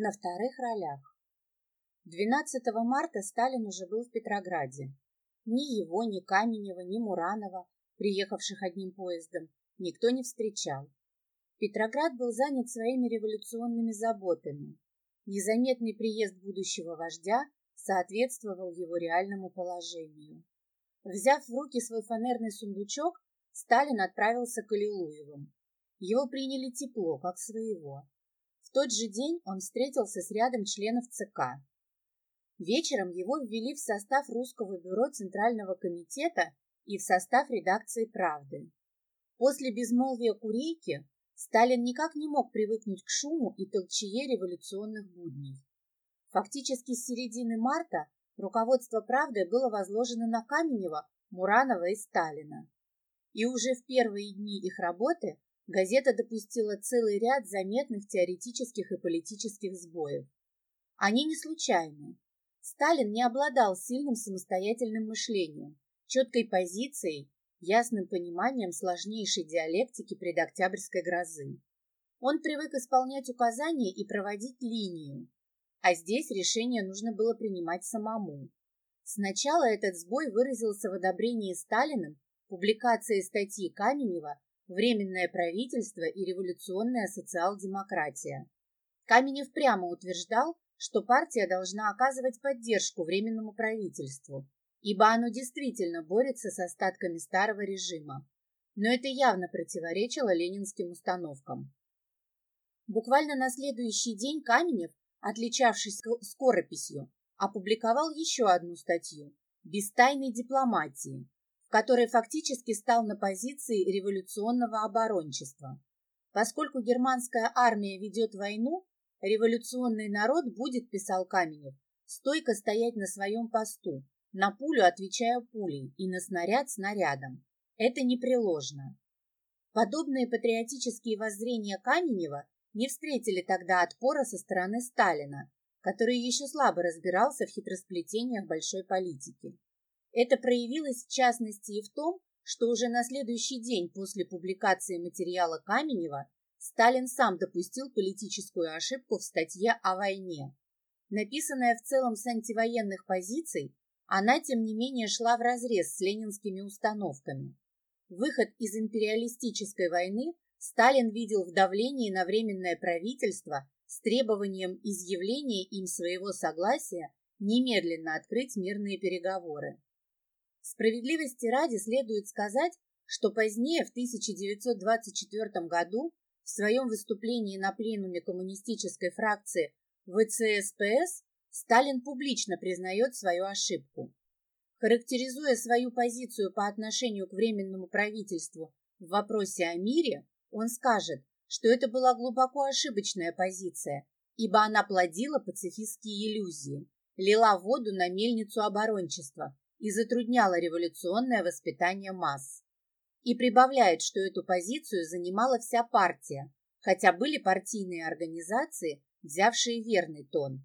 на вторых ролях. 12 марта Сталин уже был в Петрограде. Ни его, ни Каменева, ни Муранова, приехавших одним поездом, никто не встречал. Петроград был занят своими революционными заботами. Незаметный приезд будущего вождя соответствовал его реальному положению. Взяв в руки свой фанерный сундучок, Сталин отправился к Аллилуевым. Его приняли тепло, как своего. В тот же день он встретился с рядом членов ЦК. Вечером его ввели в состав Русского бюро Центрального комитета и в состав редакции «Правды». После безмолвия Курейки Сталин никак не мог привыкнуть к шуму и толчее революционных будней. Фактически с середины марта руководство «Правды» было возложено на Каменева, Муранова и Сталина. И уже в первые дни их работы газета допустила целый ряд заметных теоретических и политических сбоев. Они не случайны. Сталин не обладал сильным самостоятельным мышлением, четкой позицией, ясным пониманием сложнейшей диалектики предоктябрьской грозы. Он привык исполнять указания и проводить линию, а здесь решение нужно было принимать самому. Сначала этот сбой выразился в одобрении Сталиным публикации статьи Каменева Временное правительство и революционная социал-демократия. Каменев прямо утверждал, что партия должна оказывать поддержку Временному правительству, ибо оно действительно борется с остатками старого режима. Но это явно противоречило ленинским установкам. Буквально на следующий день Каменев, отличавшись скорописью, опубликовал еще одну статью «Без тайной дипломатии», который фактически стал на позиции революционного оборончества. Поскольку германская армия ведет войну, революционный народ будет, писал Каменев, стойко стоять на своем посту, на пулю отвечая пулей и на снаряд снарядом. Это непреложно. Подобные патриотические воззрения Каменева не встретили тогда отпора со стороны Сталина, который еще слабо разбирался в хитросплетениях большой политики. Это проявилось в частности и в том, что уже на следующий день после публикации материала Каменева Сталин сам допустил политическую ошибку в статье о войне. Написанная в целом с антивоенных позиций, она, тем не менее, шла вразрез с ленинскими установками. Выход из империалистической войны Сталин видел в давлении на Временное правительство с требованием изъявления им своего согласия немедленно открыть мирные переговоры. Справедливости ради следует сказать, что позднее, в 1924 году, в своем выступлении на пленуме коммунистической фракции ВЦСПС Сталин публично признает свою ошибку. Характеризуя свою позицию по отношению к Временному правительству в вопросе о мире, он скажет, что это была глубоко ошибочная позиция, ибо она плодила пацифистские иллюзии, лила воду на мельницу оборончества, и затрудняло революционное воспитание масс. И прибавляет, что эту позицию занимала вся партия, хотя были партийные организации, взявшие верный тон.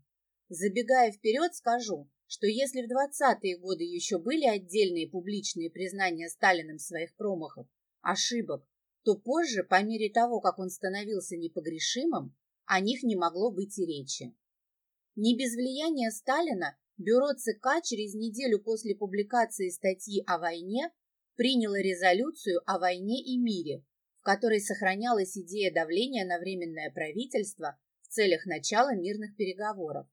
Забегая вперед, скажу, что если в 20-е годы еще были отдельные публичные признания Сталиным своих промахов, ошибок, то позже, по мере того, как он становился непогрешимым, о них не могло быть и речи. Не без влияния Сталина Бюро ЦК через неделю после публикации статьи о войне приняло резолюцию о войне и мире, в которой сохранялась идея давления на Временное правительство в целях начала мирных переговоров.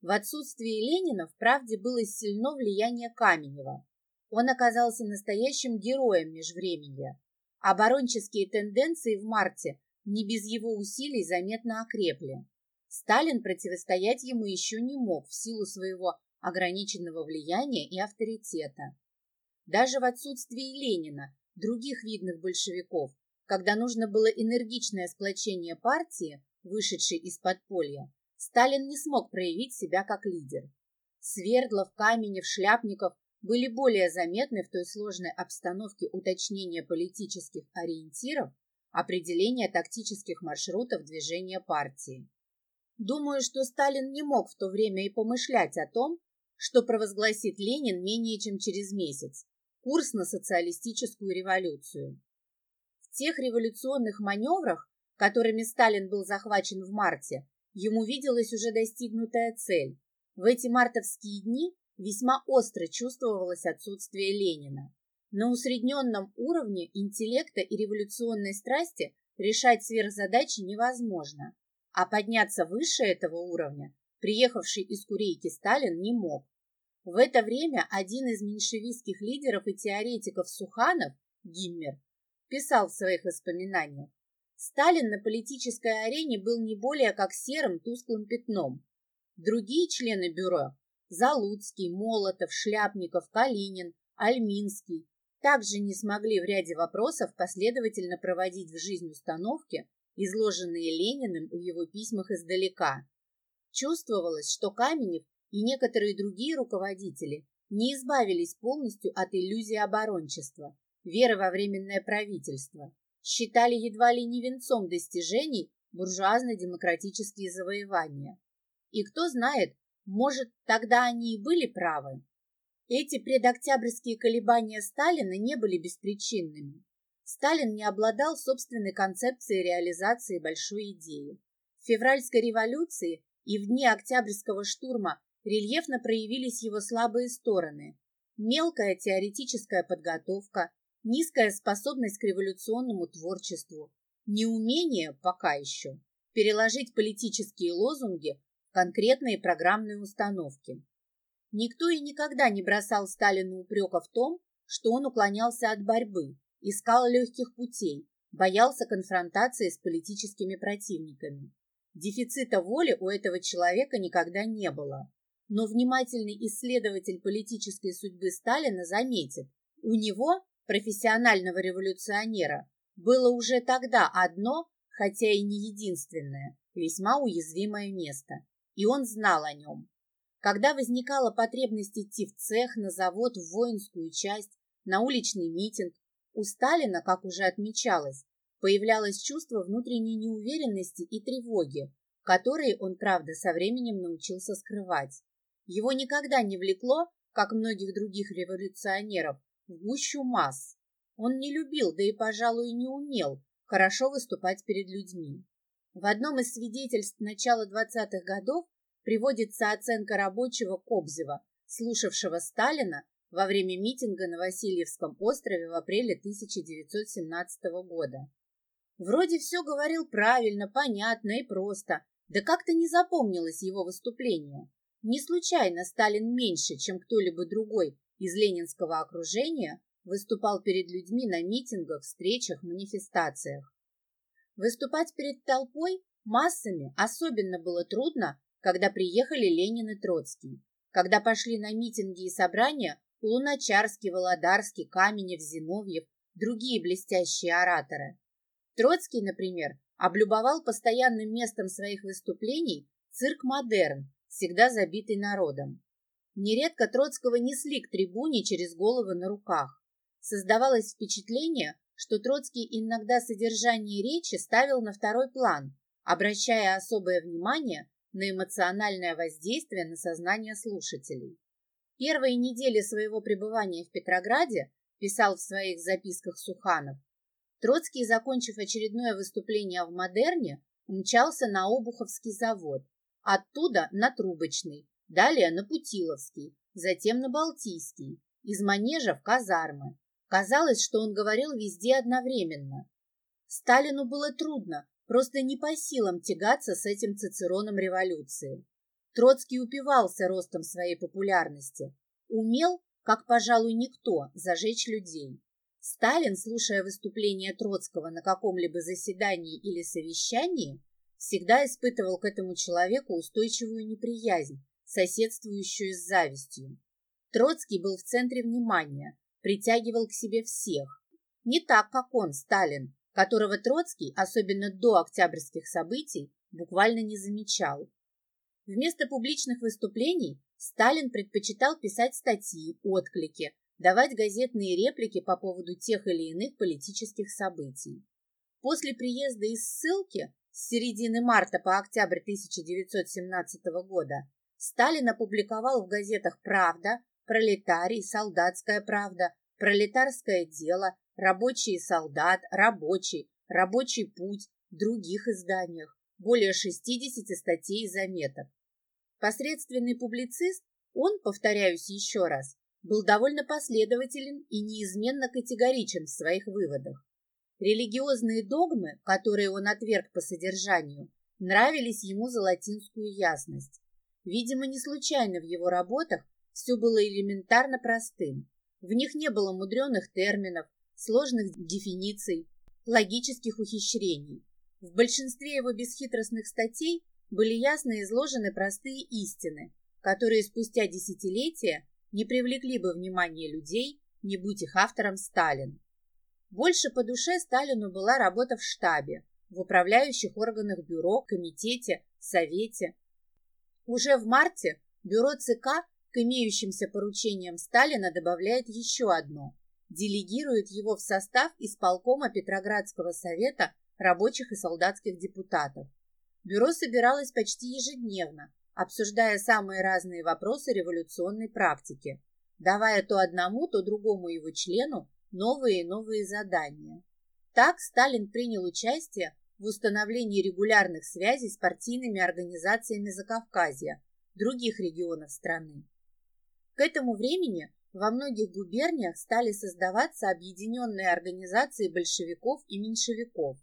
В отсутствие Ленина в правде было сильно влияние Каменева. Он оказался настоящим героем межвременья. Оборонческие тенденции в марте не без его усилий заметно окрепли. Сталин противостоять ему еще не мог в силу своего ограниченного влияния и авторитета. Даже в отсутствии Ленина, других видных большевиков, когда нужно было энергичное сплочение партии, вышедшей из подполья, Сталин не смог проявить себя как лидер. Свердлов, Каменев, Шляпников были более заметны в той сложной обстановке уточнения политических ориентиров, определения тактических маршрутов движения партии. Думаю, что Сталин не мог в то время и помышлять о том, что провозгласит Ленин менее чем через месяц – курс на социалистическую революцию. В тех революционных маневрах, которыми Сталин был захвачен в марте, Ему виделась уже достигнутая цель. В эти мартовские дни весьма остро чувствовалось отсутствие Ленина. На усредненном уровне интеллекта и революционной страсти решать сверхзадачи невозможно, а подняться выше этого уровня приехавший из Курейки Сталин не мог. В это время один из меньшевистских лидеров и теоретиков Суханов, Гиммер, писал в своих воспоминаниях, Сталин на политической арене был не более как серым тусклым пятном. Другие члены бюро – Залуцкий, Молотов, Шляпников, Калинин, Альминский – также не смогли в ряде вопросов последовательно проводить в жизнь установки, изложенные Лениным в его письмах издалека. Чувствовалось, что Каменев и некоторые другие руководители не избавились полностью от иллюзии оборончества, веры во временное правительство, считали едва ли не венцом достижений буржуазно-демократические завоевания. И кто знает, может, тогда они и были правы. Эти предоктябрьские колебания Сталина не были беспричинными. Сталин не обладал собственной концепцией реализации большой идеи. В февральской революции и в дни Октябрьского штурма рельефно проявились его слабые стороны. Мелкая теоретическая подготовка, низкая способность к революционному творчеству, неумение, пока еще, переложить политические лозунги в конкретные программные установки. Никто и никогда не бросал Сталину упрека в том, что он уклонялся от борьбы, искал легких путей, боялся конфронтации с политическими противниками. Дефицита воли у этого человека никогда не было. Но внимательный исследователь политической судьбы Сталина заметит, у него, профессионального революционера, было уже тогда одно, хотя и не единственное, весьма уязвимое место, и он знал о нем. Когда возникала потребность идти в цех, на завод, в воинскую часть, на уличный митинг, у Сталина, как уже отмечалось, появлялось чувство внутренней неуверенности и тревоги, которые он, правда, со временем научился скрывать. Его никогда не влекло, как многих других революционеров, в гущу масс. Он не любил, да и, пожалуй, не умел хорошо выступать перед людьми. В одном из свидетельств начала 20-х годов приводится оценка рабочего Кобзева, слушавшего Сталина во время митинга на Васильевском острове в апреле 1917 года. Вроде все говорил правильно, понятно и просто, да как-то не запомнилось его выступление. Не случайно Сталин меньше, чем кто-либо другой из ленинского окружения, выступал перед людьми на митингах, встречах, манифестациях. Выступать перед толпой, массами, особенно было трудно, когда приехали Ленин и Троцкий, когда пошли на митинги и собрания Луначарский, Володарский, Каменев, Зиновьев, другие блестящие ораторы. Троцкий, например, облюбовал постоянным местом своих выступлений цирк «Модерн», всегда забитый народом. Нередко Троцкого несли к трибуне через головы на руках. Создавалось впечатление, что Троцкий иногда содержание речи ставил на второй план, обращая особое внимание на эмоциональное воздействие на сознание слушателей. Первые недели своего пребывания в Петрограде, писал в своих записках Суханов, Троцкий, закончив очередное выступление в «Модерне», умчался на Обуховский завод, оттуда на Трубочный, далее на Путиловский, затем на Балтийский, из манежа в казармы. Казалось, что он говорил везде одновременно. Сталину было трудно, просто не по силам тягаться с этим цицероном революции. Троцкий упивался ростом своей популярности, умел, как, пожалуй, никто, зажечь людей. Сталин, слушая выступление Троцкого на каком-либо заседании или совещании, всегда испытывал к этому человеку устойчивую неприязнь, соседствующую с завистью. Троцкий был в центре внимания, притягивал к себе всех. Не так, как он, Сталин, которого Троцкий, особенно до октябрьских событий, буквально не замечал. Вместо публичных выступлений Сталин предпочитал писать статьи, отклики, давать газетные реплики по поводу тех или иных политических событий. После приезда из ссылки с середины марта по октябрь 1917 года Сталин опубликовал в газетах «Правда», «Пролетарий», «Солдатская правда», «Пролетарское дело», «Рабочий солдат», «Рабочий», «Рабочий путь», других изданиях, более 60 статей и заметок. Посредственный публицист, он, повторяюсь еще раз, был довольно последователен и неизменно категоричен в своих выводах. Религиозные догмы, которые он отверг по содержанию, нравились ему за латинскую ясность. Видимо, не случайно в его работах все было элементарно простым. В них не было мудреных терминов, сложных дефиниций, логических ухищрений. В большинстве его бесхитростных статей были ясно изложены простые истины, которые спустя десятилетия не привлекли бы внимания людей, не будь их автором Сталин. Больше по душе Сталину была работа в штабе, в управляющих органах бюро, комитете, совете. Уже в марте бюро ЦК к имеющимся поручениям Сталина добавляет еще одно – делегирует его в состав исполкома Петроградского совета рабочих и солдатских депутатов. Бюро собиралось почти ежедневно, обсуждая самые разные вопросы революционной практики, давая то одному, то другому его члену новые и новые задания. Так Сталин принял участие в установлении регулярных связей с партийными организациями Закавказья, других регионов страны. К этому времени во многих губерниях стали создаваться объединенные организации большевиков и меньшевиков.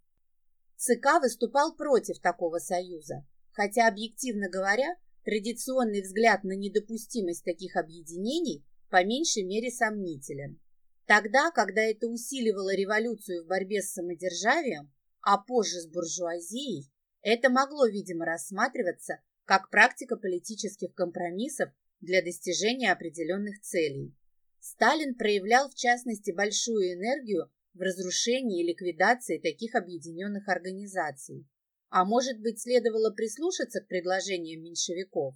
ЦК выступал против такого союза, хотя, объективно говоря, традиционный взгляд на недопустимость таких объединений по меньшей мере сомнителен. Тогда, когда это усиливало революцию в борьбе с самодержавием, а позже с буржуазией, это могло, видимо, рассматриваться как практика политических компромиссов для достижения определенных целей. Сталин проявлял, в частности, большую энергию в разрушении и ликвидации таких объединенных организаций. А может быть, следовало прислушаться к предложениям меньшевиков?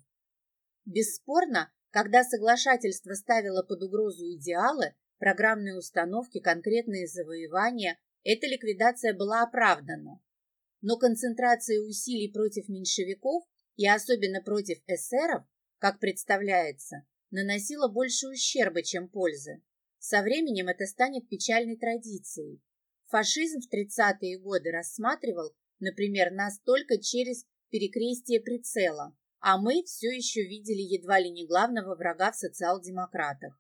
Бесспорно, когда соглашательство ставило под угрозу идеалы, программные установки, конкретные завоевания, эта ликвидация была оправдана. Но концентрация усилий против меньшевиков и особенно против эсеров, как представляется, наносила больше ущерба, чем пользы. Со временем это станет печальной традицией. Фашизм в 30-е годы рассматривал например, нас только через перекрестие прицела, а мы все еще видели едва ли не главного врага в социал-демократах.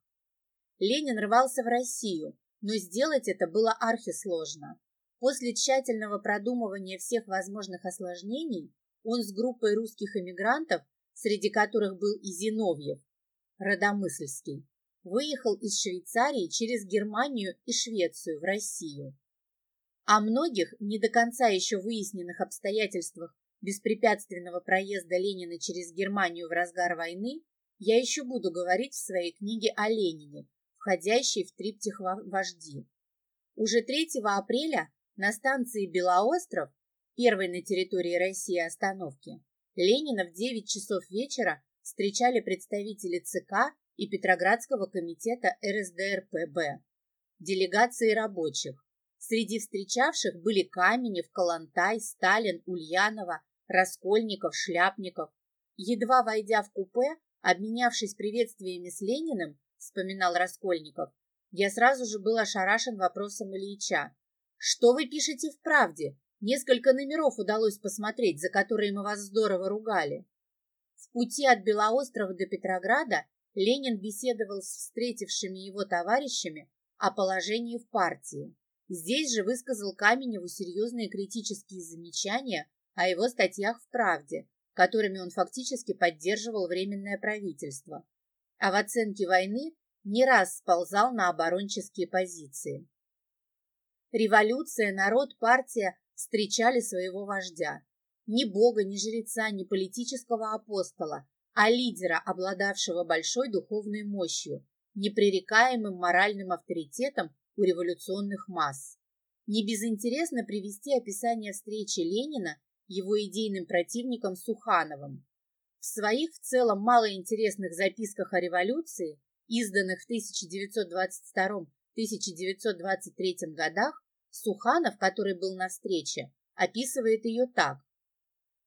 Ленин рвался в Россию, но сделать это было архисложно. После тщательного продумывания всех возможных осложнений он с группой русских эмигрантов, среди которых был и Зиновьев, Родомысльский, выехал из Швейцарии через Германию и Швецию в Россию. О многих, не до конца еще выясненных обстоятельствах беспрепятственного проезда Ленина через Германию в разгар войны я еще буду говорить в своей книге о Ленине, входящей в триптих вожди. Уже 3 апреля на станции Белоостров, первой на территории России остановки, Ленина в 9 часов вечера встречали представители ЦК и Петроградского комитета РСДРПБ, делегации рабочих, Среди встречавших были Каменев, Калантай, Сталин, Ульянова, Раскольников, Шляпников. Едва войдя в купе, обменявшись приветствиями с Лениным, вспоминал Раскольников, я сразу же был ошарашен вопросом Ильича. «Что вы пишете в «Правде»? Несколько номеров удалось посмотреть, за которые мы вас здорово ругали». В пути от Белоострова до Петрограда Ленин беседовал с встретившими его товарищами о положении в партии. Здесь же высказал Каменеву серьезные критические замечания о его статьях в «Правде», которыми он фактически поддерживал Временное правительство, а в оценке войны не раз сползал на оборонческие позиции. Революция, народ, партия встречали своего вождя. Ни бога, ни жреца, ни политического апостола, а лидера, обладавшего большой духовной мощью, непререкаемым моральным авторитетом у революционных масс. Не безинтересно привести описание встречи Ленина его идейным противником Сухановым. В своих в целом малоинтересных записках о революции, изданных в 1922-1923 годах, Суханов, который был на встрече, описывает ее так.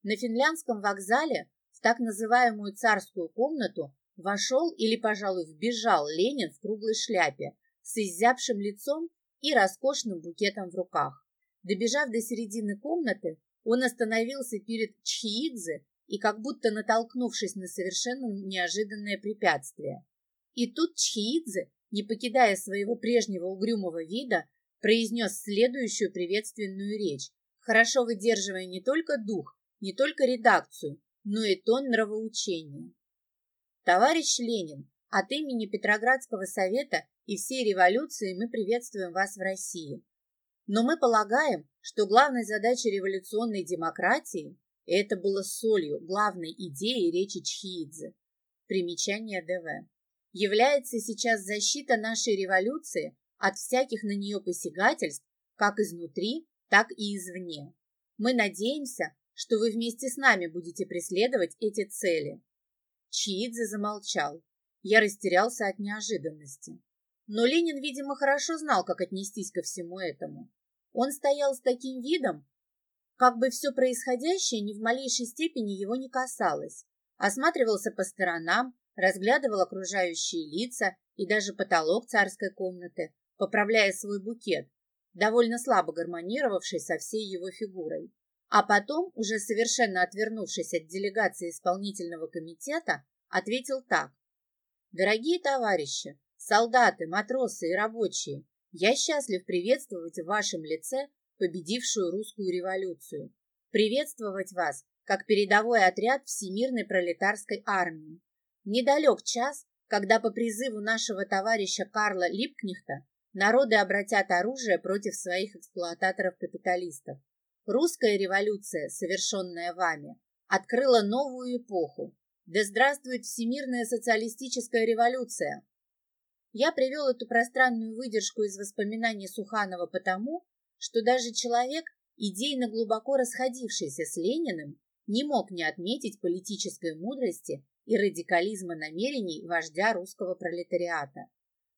На финляндском вокзале в так называемую царскую комнату вошел или, пожалуй, вбежал Ленин в круглой шляпе, с изябшим лицом и роскошным букетом в руках. Добежав до середины комнаты, Он остановился перед Чхиидзе и как будто натолкнувшись на совершенно неожиданное препятствие. И тут Чхиидзе, не покидая своего прежнего угрюмого вида, произнес следующую приветственную речь, хорошо выдерживая не только дух, не только редакцию, но и тон нравоучения. Товарищ Ленин, от имени Петроградского совета и всей революции мы приветствуем вас в России. Но мы полагаем, что главной задачей революционной демократии это было солью главной идеи речи Чхиидзе. Примечание ДВ. Является сейчас защита нашей революции от всяких на нее посягательств, как изнутри, так и извне. Мы надеемся, что вы вместе с нами будете преследовать эти цели. Чиидзе замолчал. Я растерялся от неожиданности. Но Ленин, видимо, хорошо знал, как отнестись ко всему этому. Он стоял с таким видом, как бы все происходящее ни в малейшей степени его не касалось. Осматривался по сторонам, разглядывал окружающие лица и даже потолок царской комнаты, поправляя свой букет, довольно слабо гармонировавший со всей его фигурой. А потом, уже совершенно отвернувшись от делегации исполнительного комитета, ответил так. «Дорогие товарищи, солдаты, матросы и рабочие, я счастлив приветствовать в вашем лице победившую русскую революцию, приветствовать вас как передовой отряд Всемирной пролетарской армии. Недалек час, когда по призыву нашего товарища Карла Липкнехта народы обратят оружие против своих эксплуататоров-капиталистов. Русская революция, совершенная вами, открыла новую эпоху. Да здравствует всемирная социалистическая революция! Я привел эту пространную выдержку из воспоминаний Суханова потому, что даже человек, идейно глубоко расходившийся с Лениным, не мог не отметить политической мудрости и радикализма намерений вождя русского пролетариата.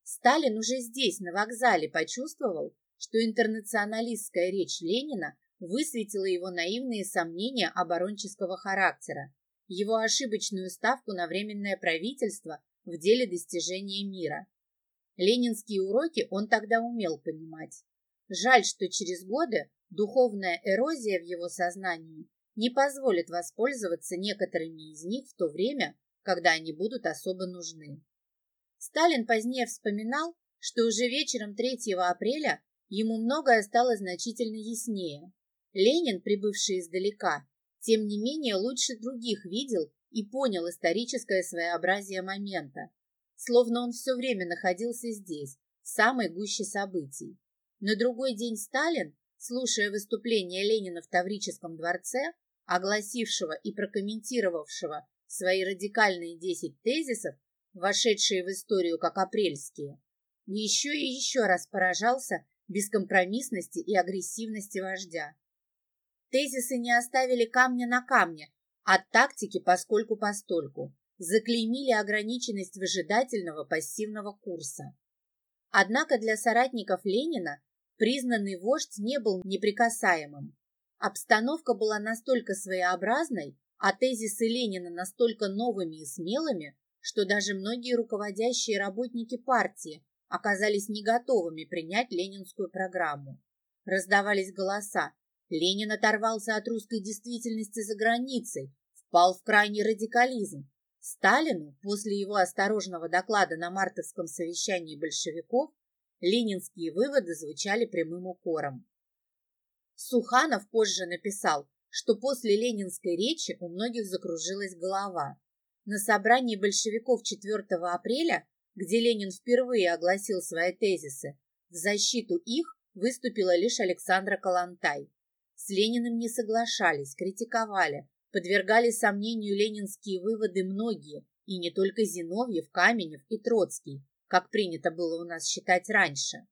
Сталин уже здесь, на вокзале, почувствовал, что интернационалистская речь Ленина высветила его наивные сомнения оборонческого характера, его ошибочную ставку на временное правительство в деле достижения мира. Ленинские уроки он тогда умел понимать. Жаль, что через годы духовная эрозия в его сознании не позволит воспользоваться некоторыми из них в то время, когда они будут особо нужны. Сталин позднее вспоминал, что уже вечером 3 апреля ему многое стало значительно яснее. Ленин, прибывший издалека, тем не менее лучше других видел и понял историческое своеобразие момента, словно он все время находился здесь, в самой гуще событий. На другой день Сталин, слушая выступление Ленина в Таврическом дворце, огласившего и прокомментировавшего свои радикальные десять тезисов, вошедшие в историю как апрельские, еще и еще раз поражался бескомпромиссности и агрессивности вождя. Тезисы не оставили камня на камне от тактики поскольку-постольку, заклеймили ограниченность выжидательного пассивного курса. Однако для соратников Ленина Признанный вождь не был неприкасаемым. Обстановка была настолько своеобразной, а тезисы Ленина настолько новыми и смелыми, что даже многие руководящие работники партии оказались не готовыми принять ленинскую программу. Раздавались голоса. Ленин оторвался от русской действительности за границей, впал в крайний радикализм. Сталину, после его осторожного доклада на мартовском совещании большевиков, Ленинские выводы звучали прямым укором. Суханов позже написал, что после ленинской речи у многих закружилась голова. На собрании большевиков 4 апреля, где Ленин впервые огласил свои тезисы, в защиту их выступила лишь Александра Калантай. С Лениным не соглашались, критиковали, подвергали сомнению ленинские выводы многие, и не только Зиновьев, Каменев и Троцкий, как принято было у нас считать раньше.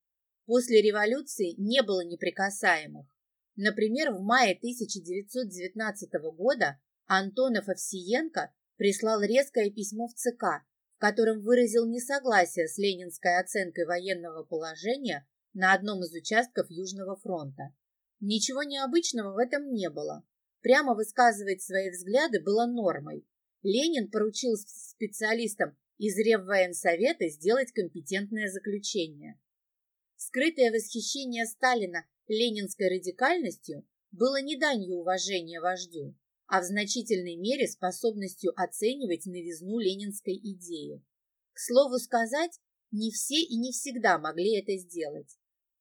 После революции не было неприкасаемых. Например, в мае 1919 года Антонов Овсиенко прислал резкое письмо в ЦК, в котором выразил несогласие с ленинской оценкой военного положения на одном из участков Южного фронта. Ничего необычного в этом не было. Прямо высказывать свои взгляды было нормой. Ленин поручил специалистам из Реввоенсовета сделать компетентное заключение. Скрытое восхищение Сталина ленинской радикальностью было не данью уважения вождю, а в значительной мере способностью оценивать новизну ленинской идеи. К слову сказать, не все и не всегда могли это сделать.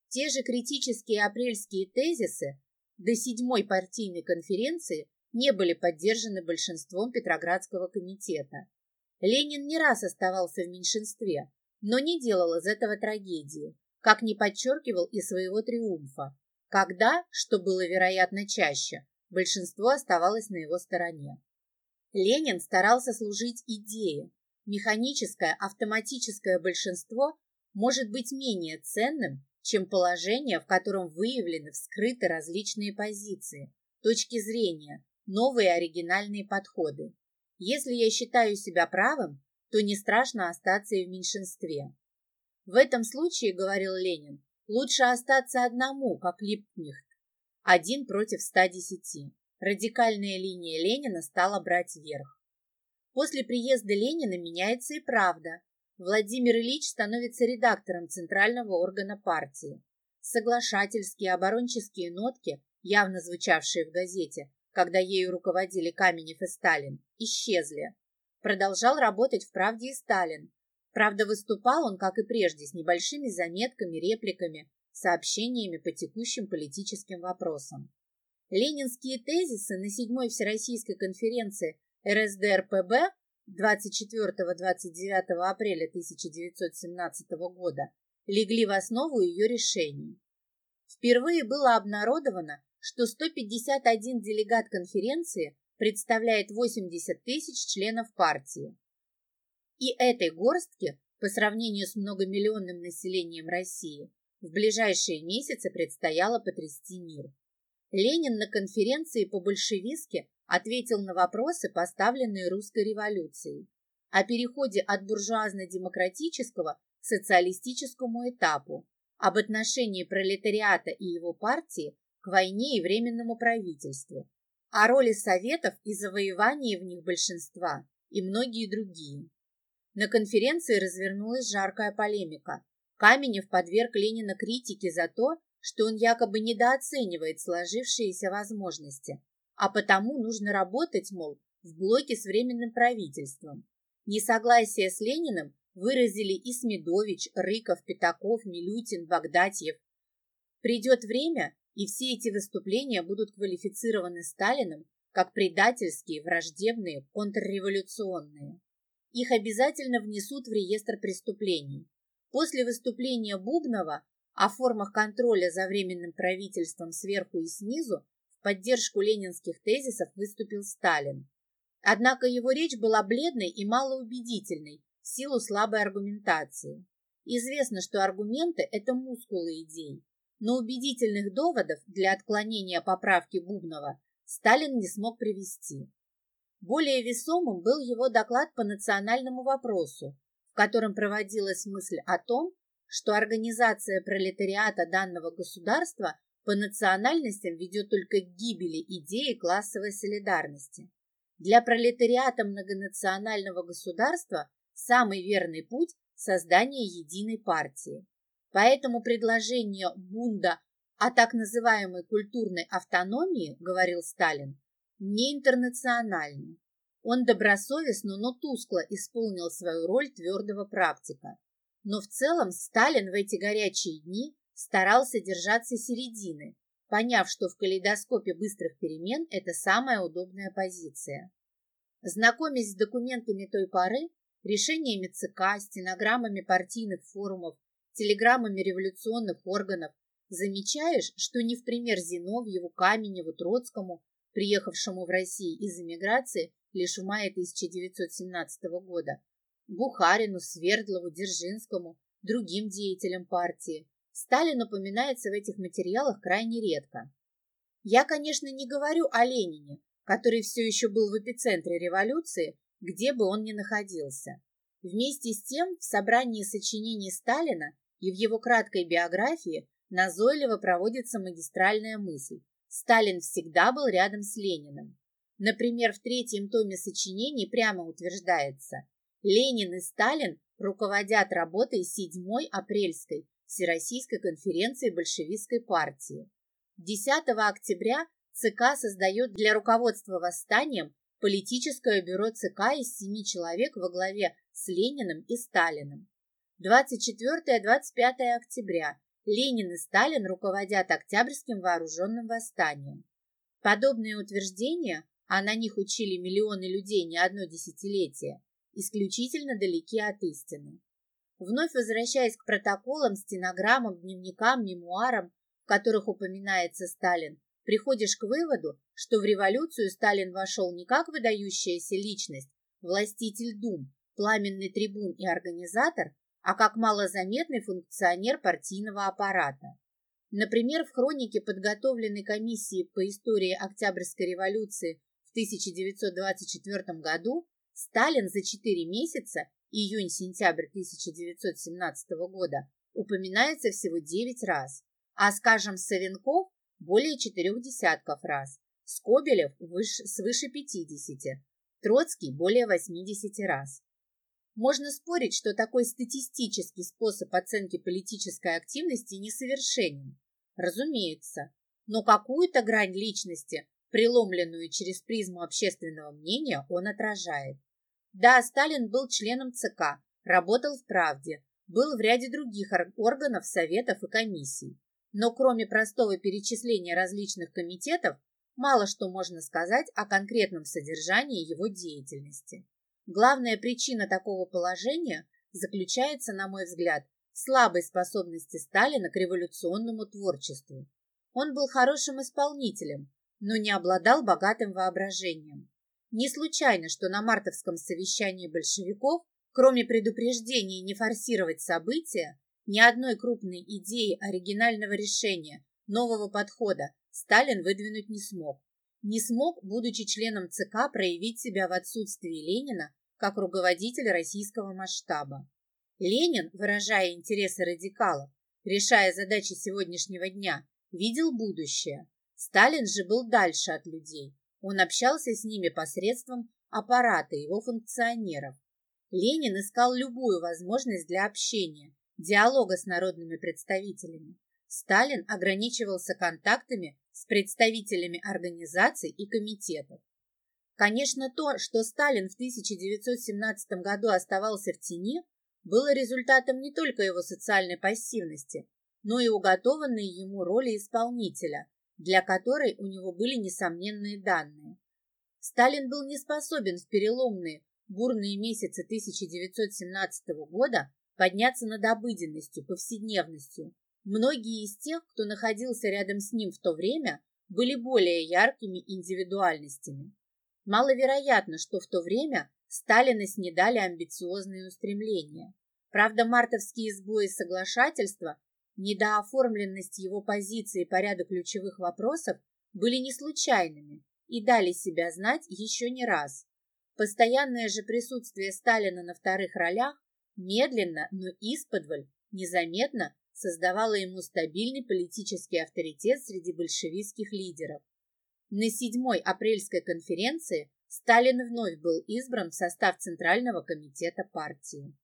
Те же критические апрельские тезисы до седьмой партийной конференции не были поддержаны большинством Петроградского комитета. Ленин не раз оставался в меньшинстве, но не делал из этого трагедии, как не подчеркивал и своего триумфа, когда, что было вероятно чаще, большинство оставалось на его стороне. Ленин старался служить идее. Механическое, автоматическое большинство может быть менее ценным, чем положение, в котором выявлены вскрыты различные позиции, точки зрения, новые оригинальные подходы. Если я считаю себя правым, то не страшно остаться и в меньшинстве. В этом случае, говорил Ленин, лучше остаться одному, как Липкнехт, один против 110. Радикальная линия Ленина стала брать верх. После приезда Ленина меняется и правда. Владимир Ильич становится редактором центрального органа партии. Соглашательские оборонческие нотки, явно звучавшие в газете, когда ею руководили Каменев и Сталин, исчезли. Продолжал работать в «Правде» и Сталин. Правда, выступал он, как и прежде, с небольшими заметками, репликами, сообщениями по текущим политическим вопросам. Ленинские тезисы на седьмой Всероссийской конференции РСДРПБ 24-29 апреля 1917 года легли в основу ее решений. Впервые было обнародовано, что 151 делегат конференции представляет 80 тысяч членов партии. И этой горстке, по сравнению с многомиллионным населением России, в ближайшие месяцы предстояло потрясти мир. Ленин на конференции по большевистски ответил на вопросы, поставленные русской революцией, о переходе от буржуазно-демократического к социалистическому этапу, об отношении пролетариата и его партии к войне и временному правительству, о роли советов и завоевании в них большинства и многие другие. На конференции развернулась жаркая полемика, Каменев подверг Ленина критике за то, что он якобы недооценивает сложившиеся возможности, а потому нужно работать, мол, в блоке с временным правительством. Несогласие с Лениным выразили и Смедович, Рыков, Пятаков, Милютин, Богдатьев. Придет время, и все эти выступления будут квалифицированы Сталиным как предательские, враждебные, контрреволюционные. Их обязательно внесут в реестр преступлений. После выступления Бубнова о формах контроля за временным правительством сверху и снизу поддержку ленинских тезисов выступил Сталин. Однако его речь была бледной и малоубедительной в силу слабой аргументации. Известно, что аргументы – это мускулы идей, но убедительных доводов для отклонения поправки Бубнова Сталин не смог привести. Более весомым был его доклад по национальному вопросу, котором проводилась мысль о том, что организация пролетариата данного государства по национальностям ведет только к гибели идеи классовой солидарности. Для пролетариата многонационального государства самый верный путь – создание единой партии. Поэтому предложение Бунда о так называемой культурной автономии, говорил Сталин, не интернациональны. Он добросовестно, но тускло исполнил свою роль твердого практика. Но в целом Сталин в эти горячие дни старался держаться середины, поняв, что в калейдоскопе быстрых перемен это самая удобная позиция. Знакомясь с документами той поры, решениями ЦК, стенограммами партийных форумов, телеграммами революционных органов, замечаешь, что не в пример Зиновьеву, Каменеву, Троцкому, приехавшему в Россию из эмиграции, лишь в мае 1917 года, Бухарину, Свердлову, Дзержинскому, другим деятелям партии. Сталин упоминается в этих материалах крайне редко. Я, конечно, не говорю о Ленине, который все еще был в эпицентре революции, где бы он ни находился. Вместе с тем, в собрании сочинений Сталина и в его краткой биографии назойливо проводится магистральная мысль. Сталин всегда был рядом с Лениным. Например, в третьем томе сочинений прямо утверждается «Ленин и Сталин руководят работой 7-й апрельской Всероссийской конференции большевистской партии». 10 октября ЦК создает для руководства восстанием политическое бюро ЦК из семи человек во главе с Лениным и Сталиным. 24-25 октября Ленин и Сталин руководят Октябрьским вооруженным восстанием. Подобные утверждения, а на них учили миллионы людей не одно десятилетие, исключительно далеки от истины. Вновь возвращаясь к протоколам, стенограммам, дневникам, мемуарам, в которых упоминается Сталин, приходишь к выводу, что в революцию Сталин вошел не как выдающаяся личность, властитель дум, пламенный трибун и организатор, а как малозаметный функционер партийного аппарата. Например, в хронике подготовленной комиссии по истории Октябрьской революции в 1924 году Сталин за 4 месяца, июнь-сентябрь 1917 года, упоминается всего 9 раз, а, скажем, Савенков более четырех десятков раз, Скобелев выше, свыше 50, Троцкий более 80 раз. Можно спорить, что такой статистический способ оценки политической активности несовершенен. Разумеется. Но какую-то грань личности, преломленную через призму общественного мнения, он отражает. Да, Сталин был членом ЦК, работал в «Правде», был в ряде других органов, советов и комиссий. Но кроме простого перечисления различных комитетов, мало что можно сказать о конкретном содержании его деятельности. Главная причина такого положения заключается, на мой взгляд, в слабой способности Сталина к революционному творчеству. Он был хорошим исполнителем, но не обладал богатым воображением. Не случайно, что на мартовском совещании большевиков, кроме предупреждений не форсировать события, ни одной крупной идеи оригинального решения, нового подхода Сталин выдвинуть не смог не смог, будучи членом ЦК, проявить себя в отсутствии Ленина как руководитель российского масштаба. Ленин, выражая интересы радикалов, решая задачи сегодняшнего дня, видел будущее. Сталин же был дальше от людей. Он общался с ними посредством аппарата его функционеров. Ленин искал любую возможность для общения, диалога с народными представителями. Сталин ограничивался контактами с представителями организаций и комитетов. Конечно, то, что Сталин в 1917 году оставался в тени, было результатом не только его социальной пассивности, но и уготованной ему роли исполнителя, для которой у него были несомненные данные. Сталин был не способен в переломные, бурные месяцы 1917 года подняться над обыденностью, повседневностью, Многие из тех, кто находился рядом с ним в то время, были более яркими индивидуальностями. Маловероятно, что в то время Сталина снедали амбициозные устремления. Правда, мартовские сбои соглашательства, недооформленность его позиции по ряду ключевых вопросов были не случайными и дали себя знать еще не раз. Постоянное же присутствие Сталина на вторых ролях медленно, но исподволь, незаметно создавала ему стабильный политический авторитет среди большевистских лидеров. На седьмой апрельской конференции Сталин вновь был избран в состав Центрального комитета партии.